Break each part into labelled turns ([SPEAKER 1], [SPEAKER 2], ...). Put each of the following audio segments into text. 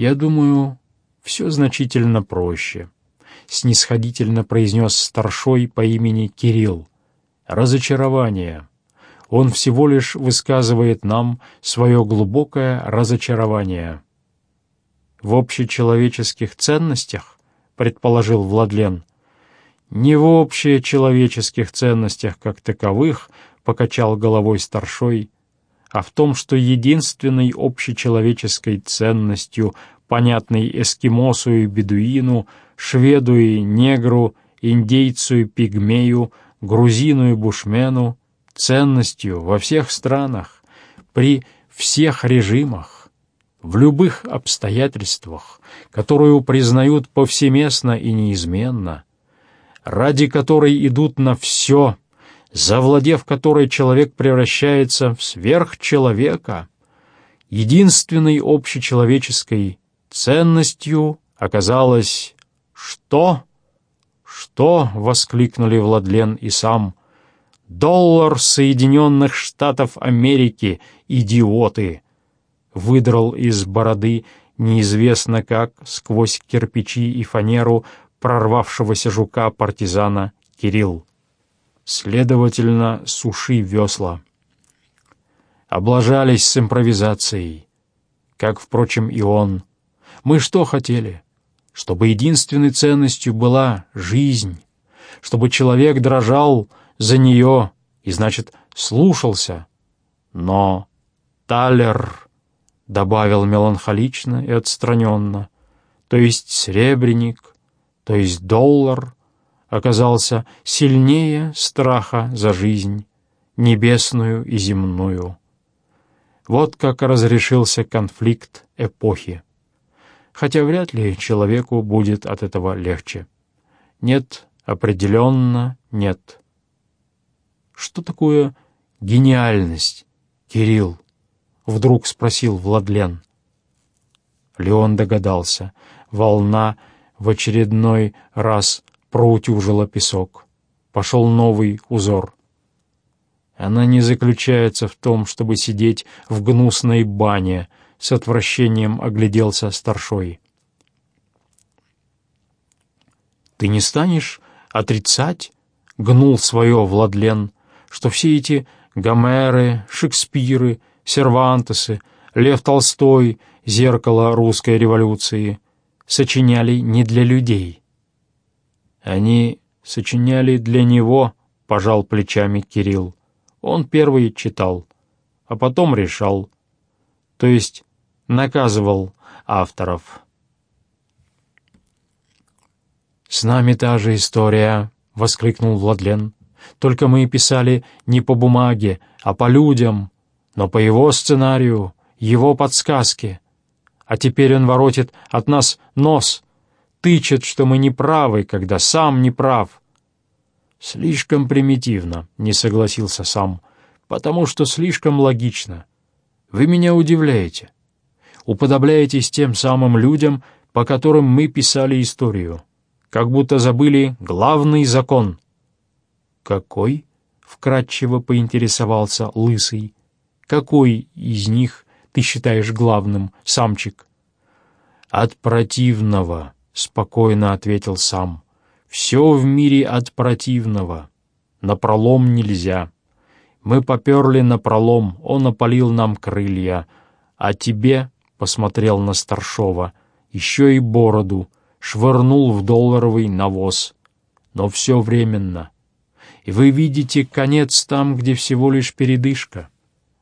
[SPEAKER 1] «Я думаю, все значительно проще», — снисходительно произнес старшой по имени Кирилл. «Разочарование. Он всего лишь высказывает нам свое глубокое разочарование». «В общечеловеческих ценностях?» — предположил Владлен. «Не в общечеловеческих ценностях как таковых», — покачал головой старшой, «а в том, что единственной общечеловеческой ценностью, понятной эскимосу и бедуину, шведу и негру, индейцу и пигмею, грузину и бушмену, ценностью во всех странах, при всех режимах, в любых обстоятельствах, которую признают повсеместно и неизменно, ради которой идут на все, завладев которой человек превращается в сверхчеловека, единственной общечеловеческой ценностью оказалось «Что?» «Что?» — воскликнули Владлен и сам. «Доллар Соединенных Штатов Америки, идиоты!» Выдрал из бороды неизвестно как сквозь кирпичи и фанеру прорвавшегося жука-партизана Кирилл. Следовательно, суши весла. Облажались с импровизацией, как, впрочем, и он. Мы что хотели? Чтобы единственной ценностью была жизнь, чтобы человек дрожал за нее и, значит, слушался. Но талер, — добавил меланхолично и отстраненно, — то есть сребреник, то есть доллар, оказался сильнее страха за жизнь, небесную и земную. Вот как разрешился конфликт эпохи. Хотя вряд ли человеку будет от этого легче. Нет, определенно нет. Что такое гениальность, Кирилл? Вдруг спросил Владлен. Леон догадался. Волна в очередной раз проутюжила песок. Пошел новый узор. Она не заключается в том, чтобы сидеть в гнусной бане, с отвращением огляделся старшой. «Ты не станешь отрицать?» — гнул свое Владлен, что все эти Гомеры, Шекспиры, Сервантесы, Лев Толстой, зеркало русской революции, сочиняли не для людей. Они сочиняли для него, пожал плечами Кирилл. Он первый читал, а потом решал, то есть наказывал авторов. «С нами та же история», — воскликнул Владлен. «Только мы писали не по бумаге, а по людям, но по его сценарию, его подсказке. А теперь он воротит от нас нос, тычет, что мы не правы, когда сам не прав». «Слишком примитивно», — не согласился сам, — «потому что слишком логично. Вы меня удивляете уподобляетесь тем самым людям, по которым мы писали историю, как будто забыли главный закон». «Какой?» — вкратчиво поинтересовался Лысый. «Какой из них ты считаешь главным, самчик?» «От противного», — спокойно ответил сам. «Все в мире от противного. Напролом нельзя. Мы поперли напролом, он опалил нам крылья, а тебе посмотрел на Старшова, еще и бороду, швырнул в долларовый навоз. Но все временно. И вы видите конец там, где всего лишь передышка.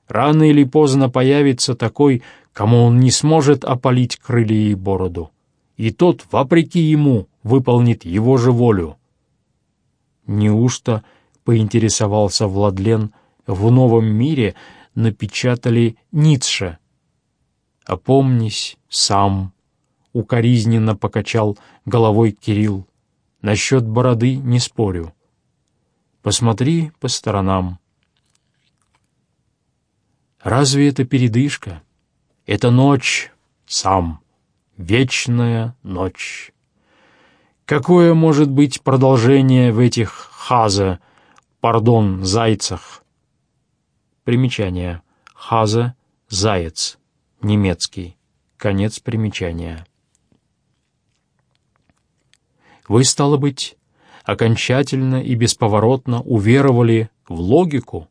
[SPEAKER 1] Рано или поздно появится такой, кому он не сможет опалить крылья и бороду. И тот, вопреки ему, выполнит его же волю. Неужто, поинтересовался Владлен, в новом мире напечатали Ницше — «Опомнись сам», — укоризненно покачал головой Кирилл. «Насчет бороды не спорю. Посмотри по сторонам». «Разве это передышка? Это ночь сам, вечная ночь». Какое может быть продолжение в этих хаза, пардон, зайцах? Примечание. Хаза — заяц немецкий. Конец примечания. Вы, стало быть, окончательно и бесповоротно уверовали в логику?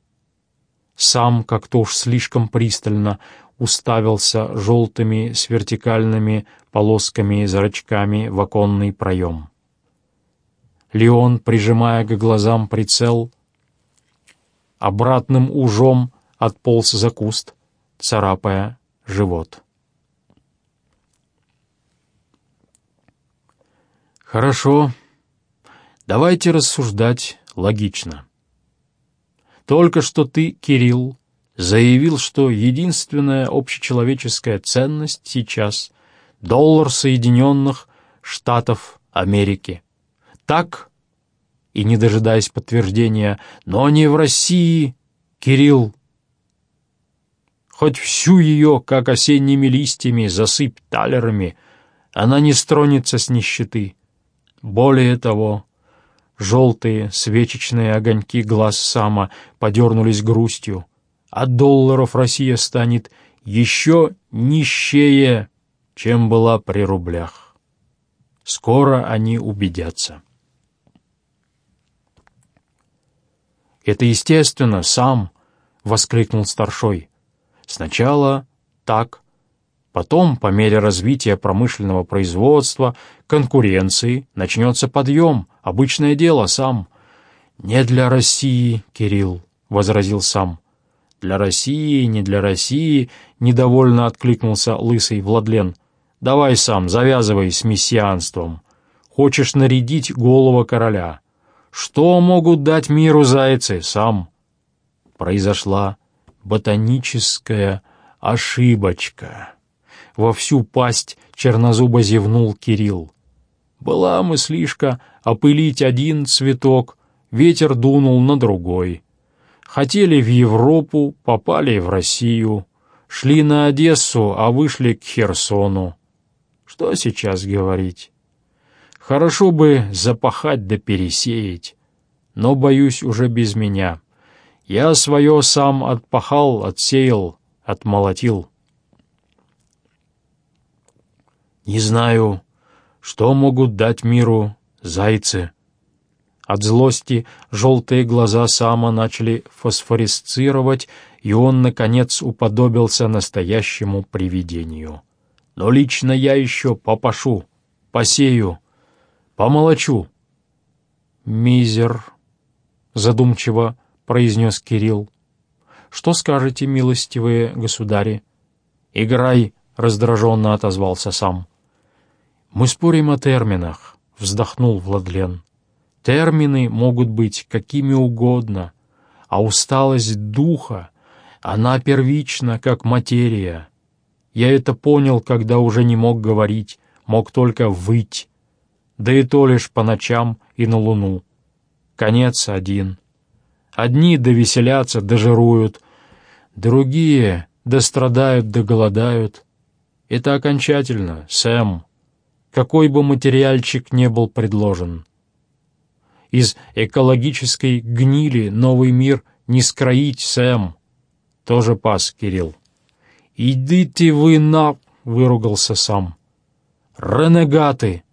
[SPEAKER 1] Сам как-то уж слишком пристально уставился желтыми с вертикальными полосками и зрачками в оконный проем. Леон, прижимая к глазам прицел, обратным ужом отполз за куст, царапая живот. Хорошо, давайте рассуждать логично. Только что ты, Кирилл, заявил, что единственная общечеловеческая ценность сейчас — доллар Соединенных Штатов Америки. Так? И не дожидаясь подтверждения, но не в России, Кирилл. Хоть всю ее, как осенними листьями, засыпь талерами, она не стронется с нищеты. Более того, желтые свечечные огоньки глаз Сама подернулись грустью. От долларов Россия станет еще нищее, чем была при рублях. Скоро они убедятся. «Это естественно, сам!» — воскликнул старшой. «Сначала так, потом, по мере развития промышленного производства, конкуренции, начнется подъем, обычное дело, сам». «Не для России, Кирилл», — возразил сам. «Для России, не для России», — недовольно откликнулся лысый Владлен. «Давай сам, завязывай с мессианством. Хочешь нарядить голого короля. Что могут дать миру зайцы сам? Произошла ботаническая ошибочка. Во всю пасть чернозубо зевнул Кирилл. Была мыслишка опылить один цветок, ветер дунул на другой. Хотели в Европу, попали в Россию. Шли на Одессу, а вышли к Херсону. Что сейчас говорить? Хорошо бы запахать да пересеять, но, боюсь, уже без меня. Я свое сам отпахал, отсеял, отмолотил. Не знаю, что могут дать миру зайцы. От злости желтые глаза Сама начали фосфорисцировать, и он, наконец, уподобился настоящему привидению. Но лично я еще попашу, посею, Помолочу. Мизер, задумчиво произнес Кирилл. Что скажете, милостивые государи? Играй, раздраженно отозвался сам. Мы спорим о терминах, вздохнул Владлен. Термины могут быть какими угодно, а усталость духа, она первична, как материя. Я это понял, когда уже не мог говорить, мог только выть да и то лишь по ночам и на луну. Конец один. Одни довеселятся, дожируют, другие дострадают, доголодают. Это окончательно, Сэм, какой бы материальчик не был предложен. Из экологической гнили новый мир не скроить, Сэм. Тоже пас, Кирилл. «Идите вы на...» — выругался сам. «Ренегаты!»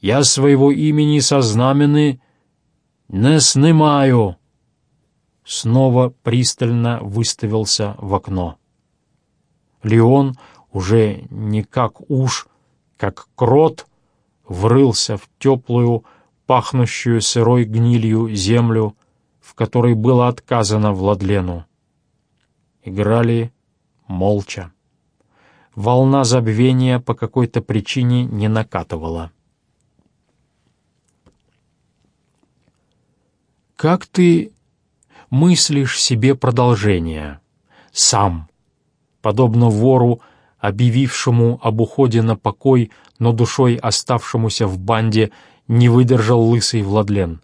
[SPEAKER 1] Я своего имени со знамени не снимаю!» Снова пристально выставился в окно. Леон уже не как уж, как крот, врылся в теплую, пахнущую сырой гнилью землю, в которой было отказано Владлену. Играли молча. Волна забвения по какой-то причине не накатывала. Как ты мыслишь себе продолжение? Сам, подобно вору, объявившему об уходе на покой, но душой оставшемуся в банде, не выдержал лысый Владлен.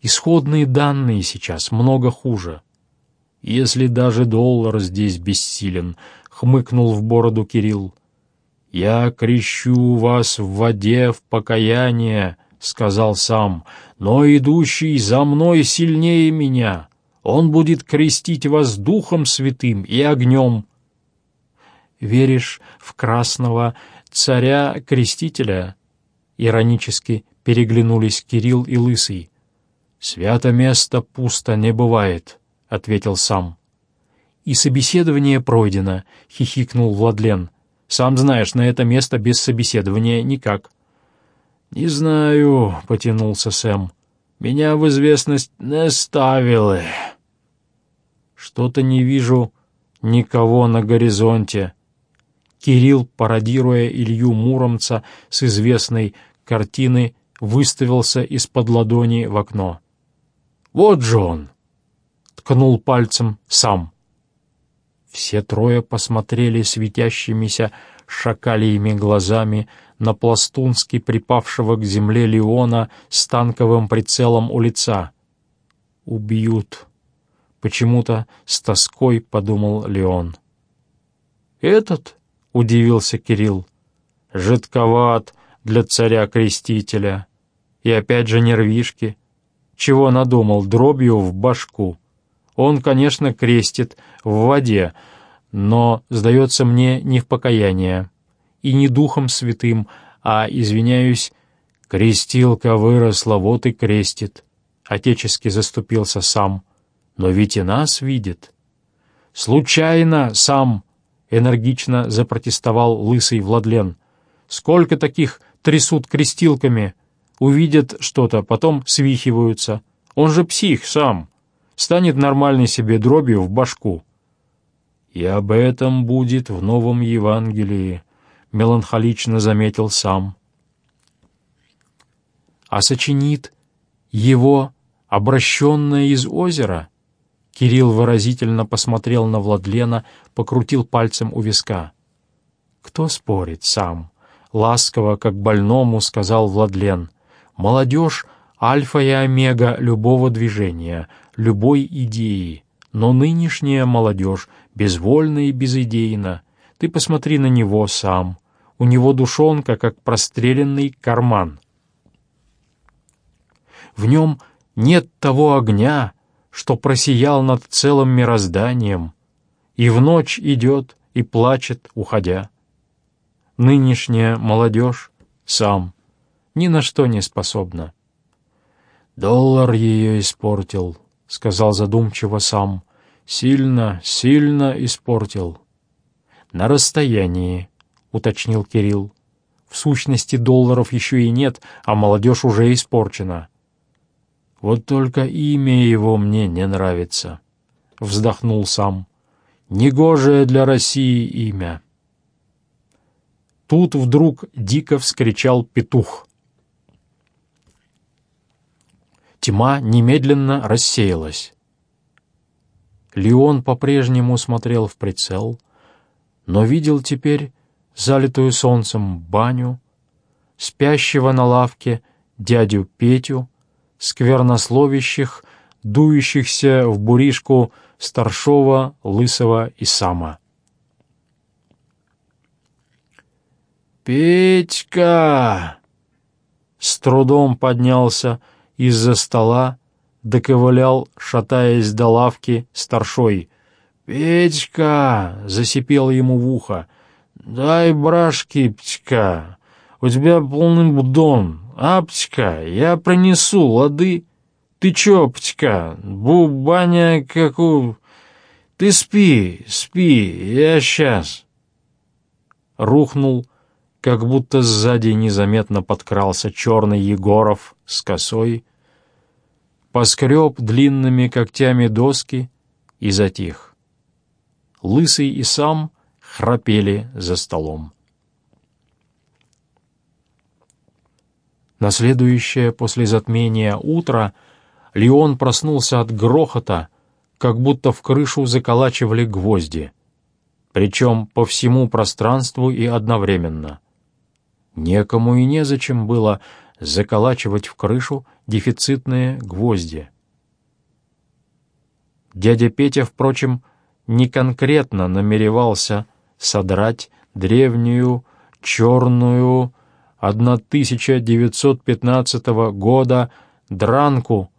[SPEAKER 1] Исходные данные сейчас много хуже. Если даже доллар здесь бессилен, — хмыкнул в бороду Кирилл. «Я крещу вас в воде в покаяние», — сказал сам, — «но идущий за мной сильнее меня. Он будет крестить вас Духом Святым и огнем». веришь в красного царя-крестителя?» Иронически переглянулись Кирилл и Лысый. «Свято место пусто не бывает», — ответил сам. «И собеседование пройдено», — хихикнул Владлен. «Сам знаешь, на это место без собеседования никак». «Не знаю», — потянулся Сэм. «Меня в известность не ставили». «Что-то не вижу никого на горизонте». Кирилл, пародируя Илью Муромца с известной картины, выставился из-под ладони в окно. «Вот же он!» — ткнул пальцем сам. Все трое посмотрели светящимися шакалиями глазами на пластунски припавшего к земле Леона с танковым прицелом у лица. «Убьют!» — почему-то с тоской подумал Леон. «Этот?» — удивился Кирилл. «Жидковат для царя-крестителя. И опять же нервишки. Чего надумал, дробью в башку. Он, конечно, крестит в воде, но, сдается мне, не в покаяние и не Духом Святым, а, извиняюсь, крестилка выросла, вот и крестит. Отечески заступился сам. Но ведь и нас видит. Случайно сам, энергично запротестовал лысый Владлен. Сколько таких трясут крестилками, увидят что-то, потом свихиваются. Он же псих сам. Станет нормальной себе дробью в башку. И об этом будет в новом Евангелии, меланхолично заметил сам. А сочинит его обращенное из озера? Кирилл выразительно посмотрел на Владлена, покрутил пальцем у виска. Кто спорит сам? Ласково, как больному, сказал Владлен. Молодежь — альфа и омега любого движения, любой идеи. Но нынешняя молодежь безвольна и безидейна. Ты посмотри на него сам. У него душонка, как простреленный карман. В нем нет того огня, что просиял над целым мирозданием, и в ночь идет и плачет, уходя. Нынешняя молодежь сам ни на что не способна. «Доллар ее испортил», — сказал задумчиво сам. «Сильно, сильно испортил». «На расстоянии», — уточнил Кирилл. «В сущности, долларов еще и нет, а молодежь уже испорчена». «Вот только имя его мне не нравится», — вздохнул сам. «Негожее для России имя». Тут вдруг дико вскричал петух. Тьма немедленно рассеялась. Леон по-прежнему смотрел в прицел, но видел теперь залитую солнцем баню, спящего на лавке дядю Петю, сквернословящих, дующихся в буришку старшова, лысого и сама. «Петька!» С трудом поднялся из-за стола, доковылял, шатаясь до лавки, старшой. «Петька!» — засипел ему в ухо. «Дай брашки, Птька, у тебя полный будон. А, Птька, я принесу, лады. Ты чё, Птька, бубаня какую... Ты спи, спи, я сейчас...» Рухнул, как будто сзади незаметно подкрался черный Егоров с косой, поскреб длинными когтями доски и затих. Лысый и сам храпели за столом. На следующее после затмения утро Леон проснулся от грохота, как будто в крышу заколачивали гвозди, причем по всему пространству и одновременно. Некому и незачем было заколачивать в крышу дефицитные гвозди. Дядя Петя, впрочем, не конкретно намеревался содрать древнюю черную 1915 года дранку,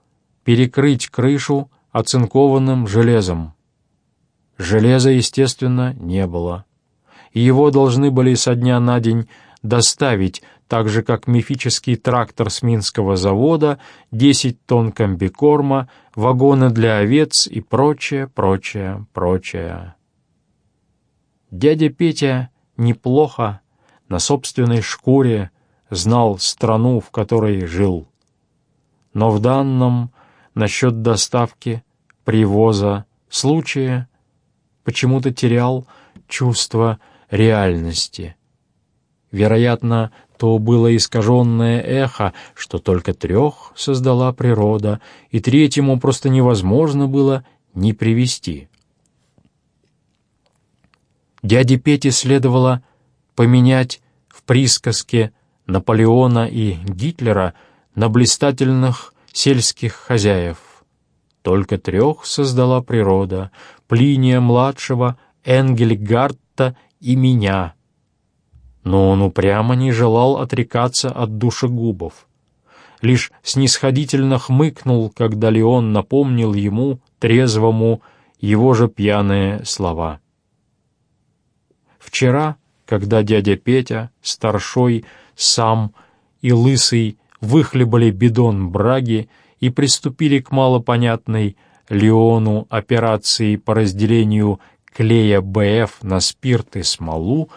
[SPEAKER 1] перекрыть крышу оцинкованным железом. Железа, естественно, не было. его должны были со дня на день доставить, так же как мифический трактор с Минского завода, 10 тонн комбикорма, вагоны для овец и прочее, прочее, прочее. Дядя Петя неплохо на собственной шкуре знал страну, в которой жил. Но в данном насчет доставки, привоза, случае почему-то терял чувство реальности. Вероятно, то было искаженное эхо, что только трех создала природа, и третьему просто невозможно было не привести. Дяде Пете следовало поменять в присказке Наполеона и Гитлера на блистательных сельских хозяев. Только трех создала природа — Плиния-младшего, Энгельгарта и меня. Но он упрямо не желал отрекаться от душегубов. Лишь снисходительно хмыкнул, когда Леон напомнил ему, трезвому, его же пьяные слова. Вчера, когда дядя Петя, старшой, сам и лысый выхлебали бидон браги и приступили к малопонятной Леону операции по разделению клея БФ на спирт и смолу,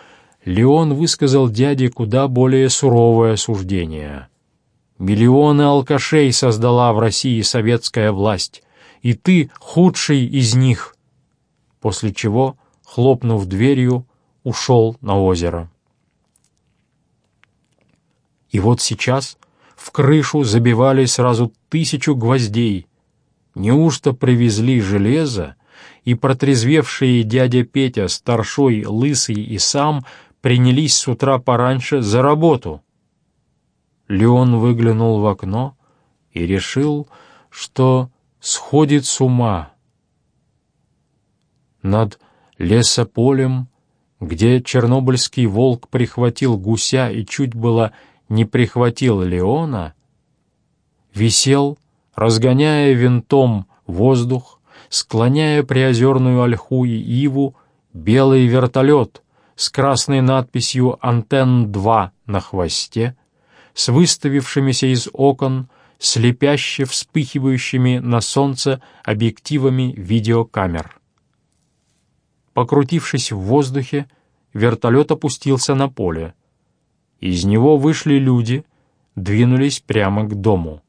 [SPEAKER 1] Леон высказал дяде куда более суровое суждение. «Миллионы алкашей создала в России советская власть, и ты худший из них!» После чего, хлопнув дверью, ушел на озеро. И вот сейчас в крышу забивали сразу тысячу гвоздей. Неужто привезли железо, и протрезвевшие дядя Петя, старшой, лысый и сам принялись с утра пораньше за работу? Леон выглянул в окно и решил, что сходит с ума. Над лесополем, где чернобыльский волк прихватил гуся и чуть было не прихватил Леона, висел, разгоняя винтом воздух, склоняя приозерную ольху и иву, белый вертолет с красной надписью «Антенн-2» на хвосте, с выставившимися из окон, слепяще вспыхивающими на солнце объективами видеокамер. Покрутившись в воздухе, вертолет опустился на поле. Из него вышли люди, двинулись прямо к дому.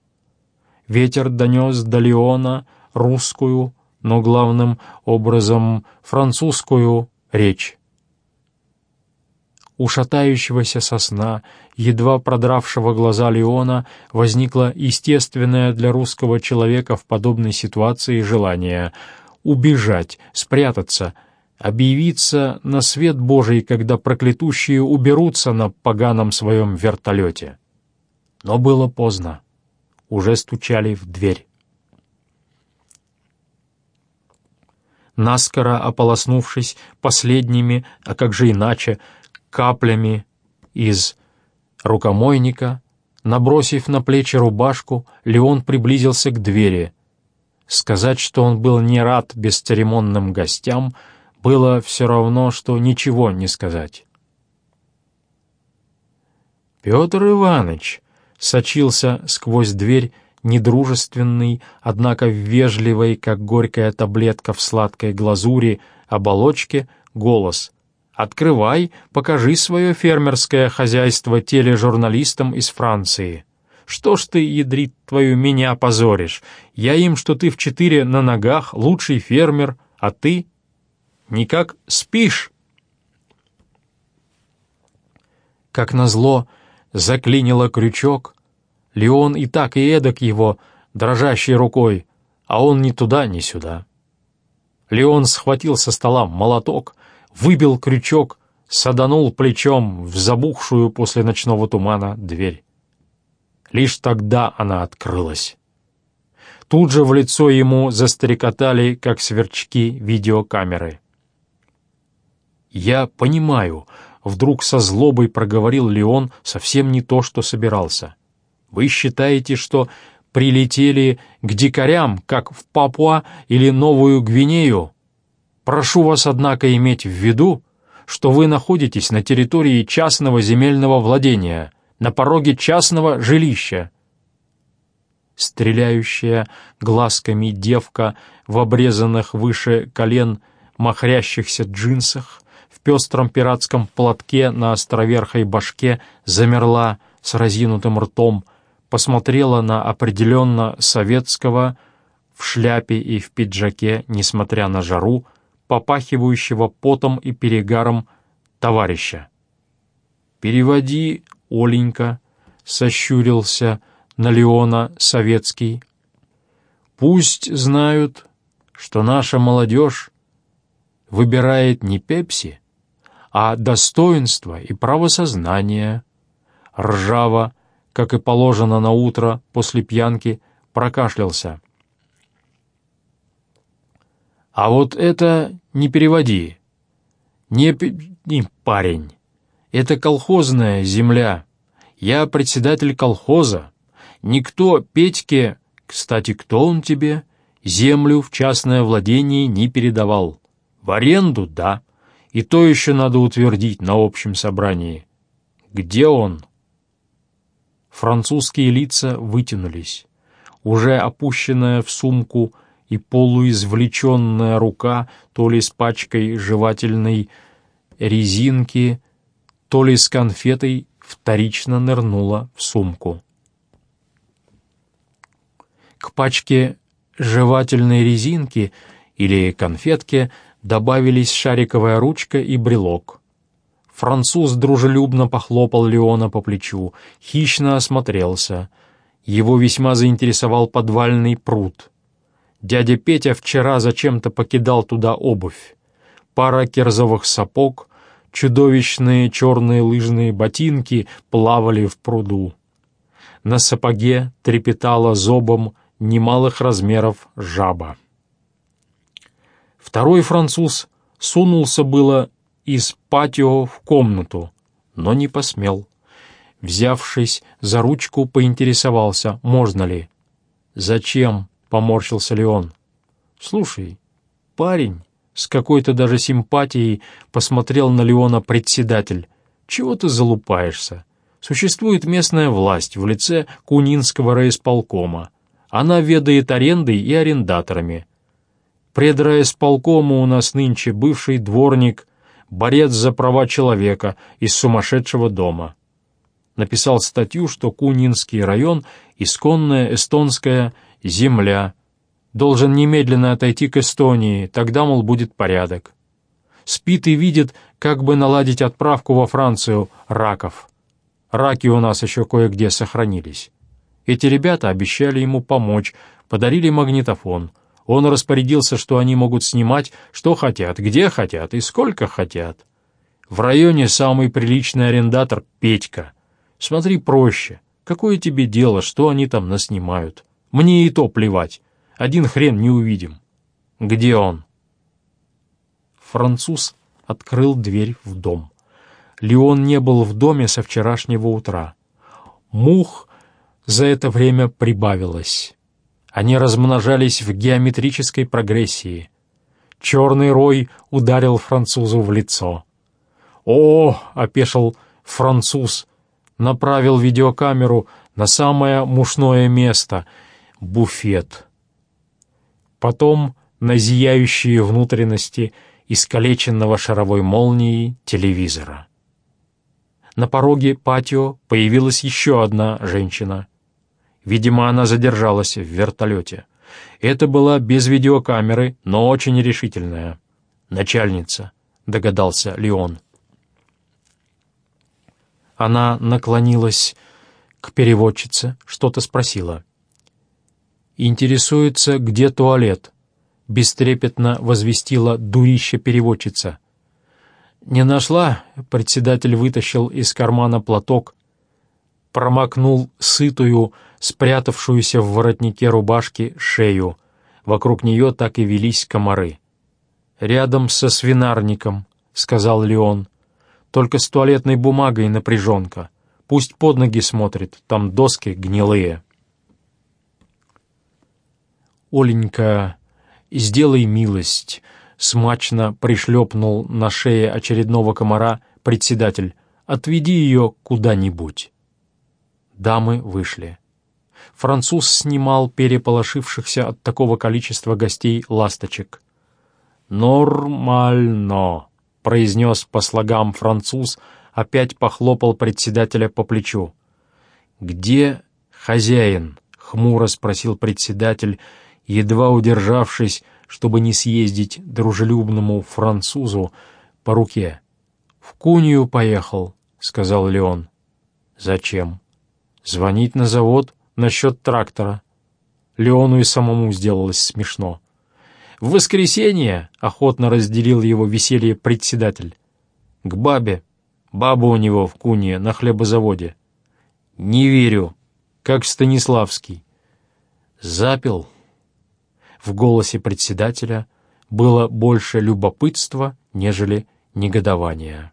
[SPEAKER 1] Ветер донес до Леона русскую, но главным образом французскую речь. У шатающегося сосна, едва продравшего глаза Леона, возникло естественное для русского человека в подобной ситуации желание убежать, спрятаться — объявиться на свет Божий, когда проклятущие уберутся на поганом своем вертолете. Но было поздно. Уже стучали в дверь. Наскоро ополоснувшись последними, а как же иначе, каплями из рукомойника, набросив на плечи рубашку, Леон приблизился к двери. Сказать, что он был не рад бесцеремонным гостям — было все равно, что ничего не сказать. Петр Иванович сочился сквозь дверь недружественный, однако вежливый, как горькая таблетка в сладкой глазури, оболочке, голос. «Открывай, покажи свое фермерское хозяйство тележурналистам из Франции. Что ж ты, ядрит твою, меня позоришь? Я им, что ты в четыре на ногах, лучший фермер, а ты никак спишь. Как назло, заклинило крючок. Леон и так и эдак его, дрожащей рукой, а он ни туда, ни сюда. Леон схватил со стола молоток, выбил крючок, саданул плечом в забухшую после ночного тумана дверь. Лишь тогда она открылась. Тут же в лицо ему застрекотали, как сверчки, видеокамеры. «Я понимаю», — вдруг со злобой проговорил Леон совсем не то, что собирался. «Вы считаете, что прилетели к дикарям, как в Папуа или Новую Гвинею? Прошу вас, однако, иметь в виду, что вы находитесь на территории частного земельного владения, на пороге частного жилища. Стреляющая глазками девка в обрезанных выше колен махрящихся джинсах, в пестром пиратском платке на островерхой башке замерла с разинутым ртом, посмотрела на определенно советского в шляпе и в пиджаке, несмотря на жару, попахивающего потом и перегаром товарища. «Переводи, Оленька», — сощурился на Леона Советский. «Пусть знают, что наша молодежь выбирает не пепси, а достоинство и правосознание». Ржаво, как и положено на утро после пьянки, прокашлялся. А вот это не переводи. Не, не парень. Это колхозная земля. Я председатель колхоза. Никто Петьке, кстати, кто он тебе, землю в частное владение не передавал. В аренду — да. И то еще надо утвердить на общем собрании. Где он? Французские лица вытянулись. Уже опущенная в сумку и полуизвлеченная рука то ли с пачкой жевательной резинки, то ли с конфетой вторично нырнула в сумку. К пачке жевательной резинки или конфетки добавились шариковая ручка и брелок. Француз дружелюбно похлопал Леона по плечу, хищно осмотрелся. Его весьма заинтересовал подвальный пруд. Дядя Петя вчера зачем-то покидал туда обувь. Пара керзовых сапог, чудовищные черные лыжные ботинки плавали в пруду. На сапоге трепетала зобом немалых размеров жаба. Второй француз сунулся было из патио в комнату, но не посмел. Взявшись за ручку, поинтересовался, можно ли. «Зачем?» Поморщился Леон. «Слушай, парень...» С какой-то даже симпатией посмотрел на Леона председатель. «Чего ты залупаешься? Существует местная власть в лице Кунинского райисполкома. Она ведает арендой и арендаторами. Пред райисполкому у нас нынче бывший дворник, борец за права человека из сумасшедшего дома. Написал статью, что Кунинский район — исконная эстонская земля. Должен немедленно отойти к Эстонии, тогда, мол, будет порядок. Спит и видит, как бы наладить отправку во Францию раков. Раки у нас еще кое-где сохранились. Эти ребята обещали ему помочь, подарили магнитофон. Он распорядился, что они могут снимать, что хотят, где хотят и сколько хотят. В районе самый приличный арендатор — Петька. Смотри проще. Какое тебе дело, что они там наснимают? Мне и то плевать. Один хрен не увидим. Где он? Француз открыл дверь в дом. Леон не был в доме со вчерашнего утра. Мух за это время прибавилось. Они размножались в геометрической прогрессии. Черный рой ударил французу в лицо. «О!» — опешил француз, направил видеокамеру на самое мушное место — буфет. Потом на зияющие внутренности искалеченного шаровой молнией телевизора. На пороге патио появилась еще одна женщина. Видимо, она задержалась в вертолете. Это была без видеокамеры, но очень решительная. «Начальница», — догадался Леон. Она наклонилась к переводчице, что-то спросила. «Интересуется, где туалет», — бестрепетно возвестила дурища-переводчица. «Не нашла?» — председатель вытащил из кармана платок, промокнул сытую, спрятавшуюся в воротнике рубашки, шею. Вокруг нее так и велись комары. «Рядом со свинарником», — сказал Леон. «Только с туалетной бумагой напряженка. Пусть под ноги смотрит, там доски гнилые». «Оленька, сделай милость», — Смачно пришлепнул на шее очередного комара председатель. «Отведи ее куда-нибудь». Дамы вышли. Француз снимал переполошившихся от такого количества гостей ласточек. «Нормально», — произнес по слогам француз, опять похлопал председателя по плечу. «Где хозяин?» — хмуро спросил председатель, едва удержавшись, чтобы не съездить дружелюбному французу по руке. «В Кунию поехал», — сказал Леон. «Зачем?» «Звонить на завод насчет трактора». Леону и самому сделалось смешно. «В воскресенье», — охотно разделил его веселье председатель, — «к бабе. Баба у него в Кунье на хлебозаводе». «Не верю, как Станиславский». «Запил». В голосе председателя было больше любопытства, нежели негодования.